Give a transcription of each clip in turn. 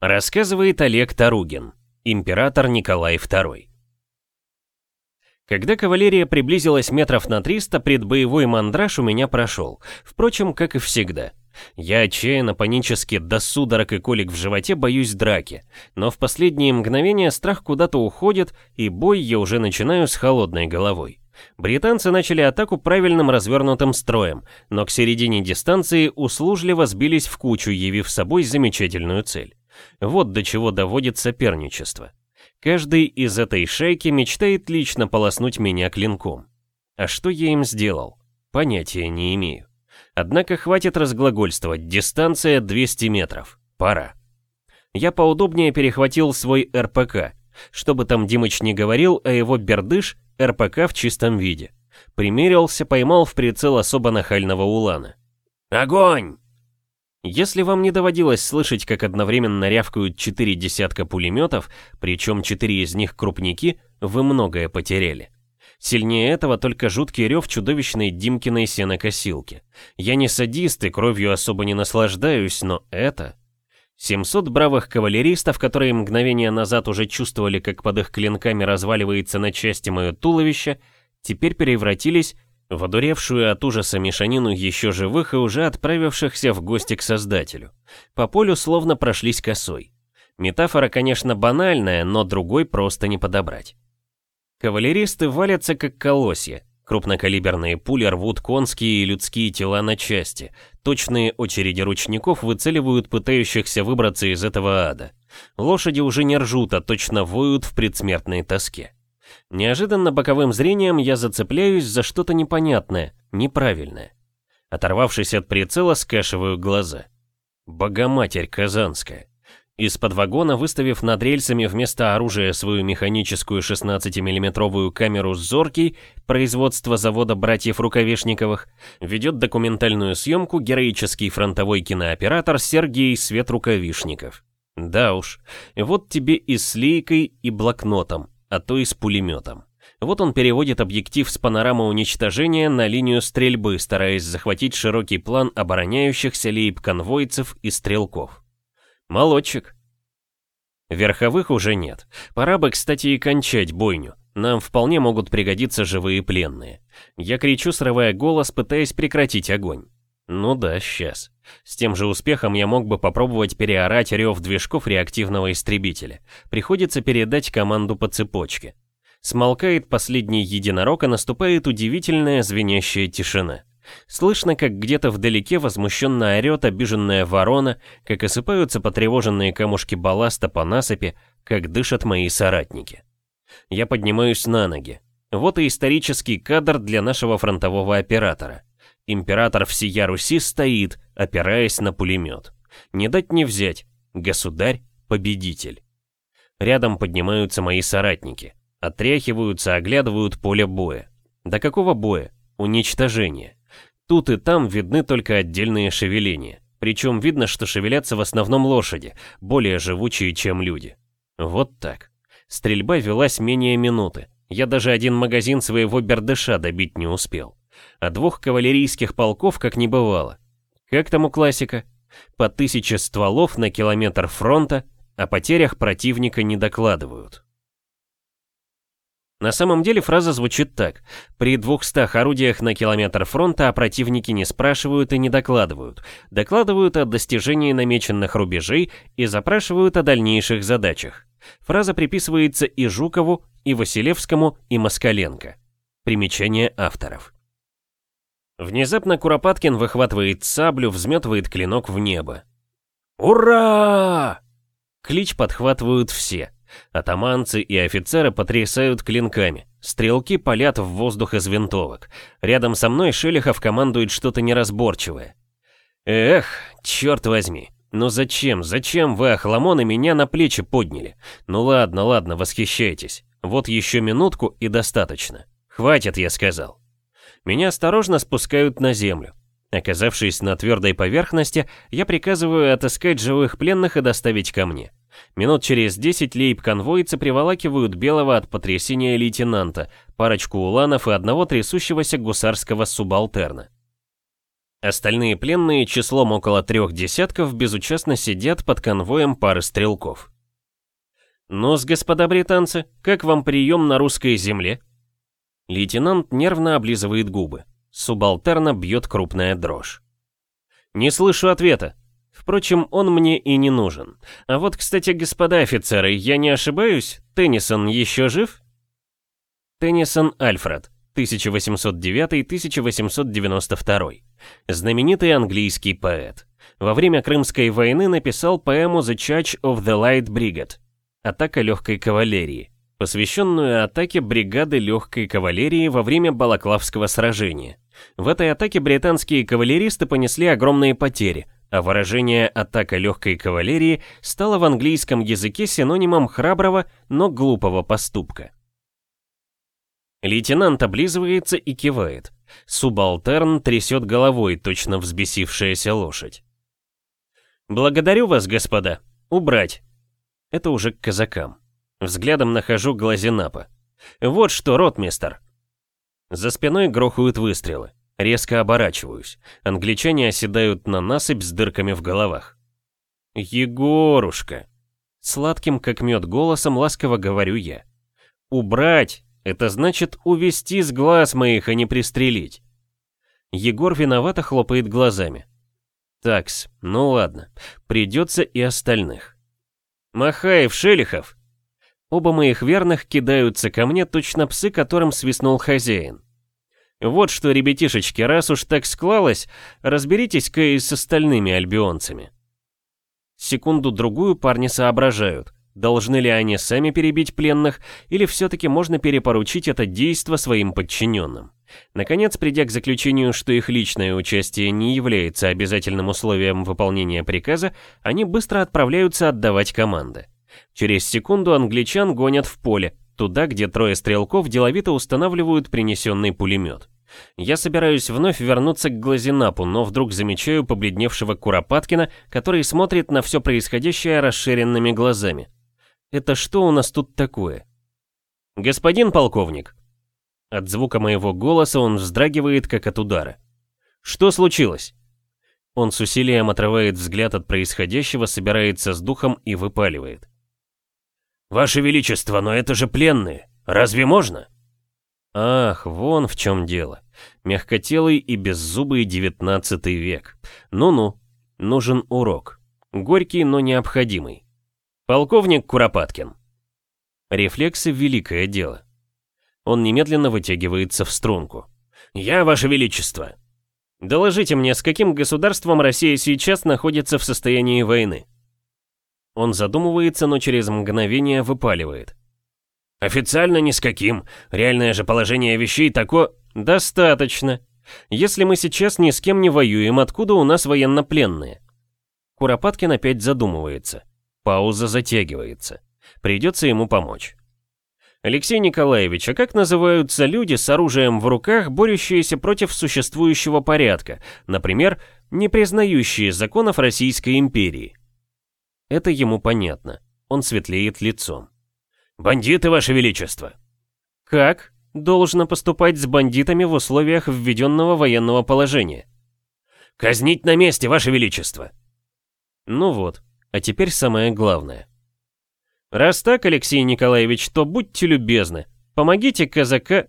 Рассказывает Олег Таругин, император Николай II. Когда кавалерия приблизилась метров на 300, предбоевой мандраж у меня прошел. Впрочем, как и всегда. Я отчаянно, панически, до судорог и колик в животе боюсь драки. Но в последние мгновения страх куда-то уходит, и бой я уже начинаю с холодной головой. Британцы начали атаку правильным развернутым строем, но к середине дистанции услужливо сбились в кучу, явив собой замечательную цель. Вот до чего доводит соперничество. Каждый из этой шайки мечтает лично полоснуть меня клинком. А что я им сделал? Понятия не имею. Однако хватит разглагольствовать, дистанция 200 метров. Пора. Я поудобнее перехватил свой РПК. Что бы там Димыч не говорил, а его бердыш — РПК в чистом виде. Примерился, поймал в прицел особо нахального улана. «Огонь!» Если вам не доводилось слышать, как одновременно рявкают четыре десятка пулеметов, причем четыре из них крупники, вы многое потеряли. Сильнее этого только жуткий рев чудовищной Димкиной сенокосилки. Я не садист и кровью особо не наслаждаюсь, но это... 700 бравых кавалеристов, которые мгновение назад уже чувствовали, как под их клинками разваливается на части мое туловище, теперь превратились в одуревшую от ужаса мешанину еще живых и уже отправившихся в гости к Создателю. По полю словно прошлись косой. Метафора, конечно, банальная, но другой просто не подобрать. Кавалеристы валятся как колосья. Крупнокалиберные пули рвут конские и людские тела на части. Точные очереди ручников выцеливают пытающихся выбраться из этого ада. Лошади уже не ржут, а точно воют в предсмертной тоске. Неожиданно боковым зрением я зацепляюсь за что-то непонятное, неправильное. Оторвавшись от прицела, скашиваю глаза. Богоматерь Казанская. Из-под вагона, выставив над рельсами вместо оружия свою механическую 16-миллиметровую камеру «Зоркий» производства завода братьев Рукавишниковых, ведет документальную съемку героический фронтовой кинооператор Сергей Свет Рукавишников. Да уж, вот тебе и с лейкой, и блокнотом, а то и с пулеметом. Вот он переводит объектив с панорамы уничтожения на линию стрельбы, стараясь захватить широкий план обороняющихся лейб-конвойцев и стрелков. Молодчик. Верховых уже нет. Пора бы, кстати, и кончать бойню. Нам вполне могут пригодиться живые пленные. Я кричу, срывая голос, пытаясь прекратить огонь. Ну да, сейчас. С тем же успехом я мог бы попробовать переорать рев движков реактивного истребителя. Приходится передать команду по цепочке. Смолкает последний единорог, и наступает удивительная звенящая тишина. Слышно, как где-то вдалеке возмущенно орет обиженная ворона, как осыпаются потревоженные камушки балласта по насыпи, как дышат мои соратники. Я поднимаюсь на ноги. Вот и исторический кадр для нашего фронтового оператора. Император всея Руси стоит, опираясь на пулемет. Не дать не взять. Государь-победитель. Рядом поднимаются мои соратники. Отряхиваются, оглядывают поле боя. До какого боя? Уничтожения. Тут и там видны только отдельные шевеления. Причем видно, что шевелятся в основном лошади, более живучие, чем люди. Вот так. Стрельба велась менее минуты. Я даже один магазин своего бердыша добить не успел. А двух кавалерийских полков как не бывало. Как там у классика? По тысяче стволов на километр фронта, о потерях противника не докладывают. На самом деле фраза звучит так. При 200 орудиях на километр фронта о противнике не спрашивают и не докладывают. Докладывают о достижении намеченных рубежей и запрашивают о дальнейших задачах. Фраза приписывается и Жукову, и Василевскому, и Москаленко. Примечание авторов. Внезапно Куропаткин выхватывает саблю, взметывает клинок в небо. «Ура!» Клич подхватывают все. Атаманцы и офицеры потрясают клинками. Стрелки палят в воздух из винтовок. Рядом со мной Шелихов командует что-то неразборчивое. Эх, черт возьми. Ну зачем, зачем вы, охламоны, меня на плечи подняли? Ну ладно, ладно, восхищайтесь. Вот еще минутку и достаточно. Хватит, я сказал. Меня осторожно спускают на землю. Оказавшись на твердой поверхности, я приказываю отыскать живых пленных и доставить ко мне. Минут через десять лейб-конвойцы приволакивают белого от потрясения лейтенанта, парочку уланов и одного трясущегося гусарского субалтерна. Остальные пленные числом около трех десятков безучастно сидят под конвоем пары стрелков. «Ну-с, господа британцы, как вам прием на русской земле?» Лейтенант нервно облизывает губы. Субалтерно бьет крупная дрожь. «Не слышу ответа. Впрочем, он мне и не нужен. А вот, кстати, господа офицеры, я не ошибаюсь? Теннисон еще жив?» Теннисон Альфред, 1809-1892. Знаменитый английский поэт. Во время Крымской войны написал поэму «The Church of the Light Brigade» «Атака легкой кавалерии», посвященную атаке бригады легкой кавалерии во время Балаклавского сражения. В этой атаке британские кавалеристы понесли огромные потери, а выражение «атака легкой кавалерии» стало в английском языке синонимом храброго, но глупого поступка. Лейтенант облизывается и кивает. Субалтерн трясет головой, точно взбесившаяся лошадь. «Благодарю вас, господа. Убрать». Это уже к казакам. Взглядом нахожу Глазенапа. «Вот что, ротмистер». За спиной грохают выстрелы. Резко оборачиваюсь. Англичане оседают на насыпь с дырками в головах. «Егорушка!» Сладким, как мед, голосом ласково говорю я. «Убрать! Это значит увести с глаз моих, а не пристрелить. Егор виновато хлопает глазами. Такс, ну ладно, придется и остальных. Махаев, Шелихов. Оба моих верных кидаются ко мне, точно псы, которым свистнул хозяин. Вот что, ребятишечки, раз уж так склалось, разберитесь-ка и с остальными альбионцами. Секунду-другую парни соображают. Должны ли они сами перебить пленных, или все-таки можно перепоручить это действо своим подчиненным? Наконец, придя к заключению, что их личное участие не является обязательным условием выполнения приказа, они быстро отправляются отдавать команды. Через секунду англичан гонят в поле, туда, где трое стрелков деловито устанавливают принесенный пулемет. Я собираюсь вновь вернуться к Глазинапу, но вдруг замечаю побледневшего Куропаткина, который смотрит на все происходящее расширенными глазами. Это что у нас тут такое? Господин полковник. От звука моего голоса он вздрагивает, как от удара. Что случилось? Он с усилием отрывает взгляд от происходящего, собирается с духом и выпаливает. «Ваше Величество, но это же пленные! Разве можно?» Ах, вон в чем дело. Мягкотелый и беззубый девятнадцатый век. Ну-ну, нужен урок. Горький, но необходимый. «Полковник Куропаткин». Рефлексы — великое дело. Он немедленно вытягивается в струнку. «Я, Ваше Величество!» «Доложите мне, с каким государством Россия сейчас находится в состоянии войны?» Он задумывается, но через мгновение выпаливает. «Официально ни с каким. Реальное же положение вещей тако...» «Достаточно. Если мы сейчас ни с кем не воюем, откуда у нас военнопленные?» Куропаткин опять задумывается. Пауза затягивается. Придется ему помочь. Алексей Николаевич, а как называются люди с оружием в руках, борющиеся против существующего порядка, например, не признающие законов Российской империи? Это ему понятно. Он светлеет лицом. «Бандиты, Ваше Величество!» «Как должно поступать с бандитами в условиях введенного военного положения?» «Казнить на месте, Ваше Величество!» Ну вот, а теперь самое главное. Раз так, Алексей Николаевич, то будьте любезны, помогите казака...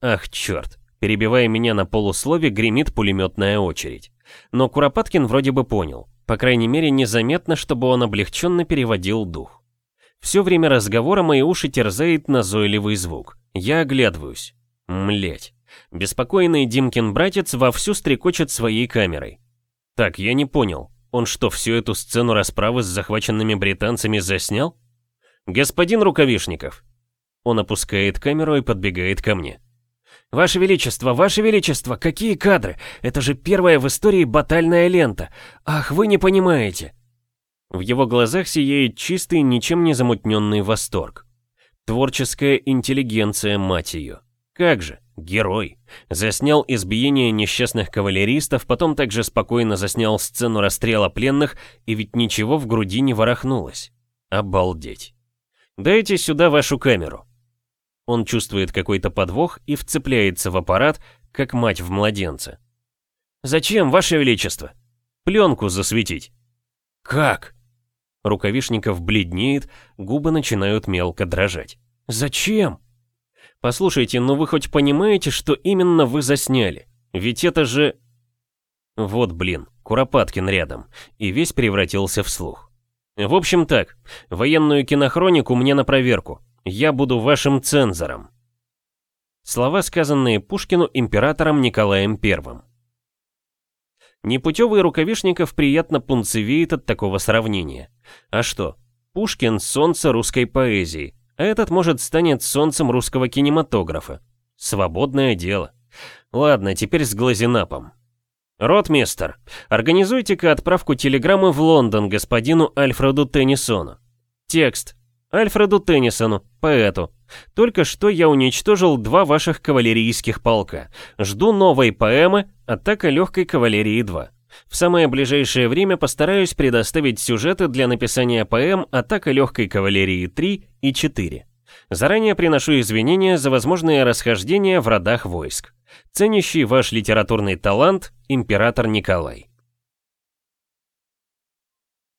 Ах, черт, перебивая меня на полуслове, гремит пулеметная очередь. Но Куропаткин вроде бы понял, по крайней мере незаметно, чтобы он облегченно переводил дух. Все время разговора мои уши терзает назойливый звук. Я оглядываюсь. Млеть. Беспокойный Димкин братец вовсю стрекочет своей камерой. Так, я не понял. Он что, всю эту сцену расправы с захваченными британцами заснял? Господин Рукавишников. Он опускает камеру и подбегает ко мне. «Ваше Величество, Ваше Величество, какие кадры! Это же первая в истории батальная лента! Ах, вы не понимаете!» В его глазах сияет чистый, ничем не замутненный восторг. Творческая интеллигенция, мать ее. Как же, герой. Заснял избиение несчастных кавалеристов, потом также спокойно заснял сцену расстрела пленных, и ведь ничего в груди не ворохнулось. Обалдеть. Дайте сюда вашу камеру. Он чувствует какой-то подвох и вцепляется в аппарат, как мать в младенца. «Зачем, Ваше Величество?» «Пленку засветить». «Как?» Рукавишников бледнеет, губы начинают мелко дрожать. «Зачем?» «Послушайте, ну вы хоть понимаете, что именно вы засняли? Ведь это же...» Вот блин, Куропаткин рядом, и весь превратился в слух. «В общем так, военную кинохронику мне на проверку. Я буду вашим цензором». Слова, сказанные Пушкину императором Николаем I. Непутевый Рукавишников приятно пунцевеет от такого сравнения. А что? Пушкин – солнце русской поэзии, а этот, может, станет солнцем русского кинематографа. Свободное дело. Ладно, теперь с глазинапом. «Ротмистер, организуйте-ка отправку телеграммы в Лондон господину Альфреду Теннисону. Текст. Альфреду Теннисону, поэту. Только что я уничтожил два ваших кавалерийских полка. Жду новой поэмы «Атака легкой кавалерии 2». В самое ближайшее время постараюсь предоставить сюжеты для написания поэм «Атака легкой кавалерии 3» и 4. Заранее приношу извинения за возможные расхождения в родах войск. Ценящий ваш литературный талант, император Николай.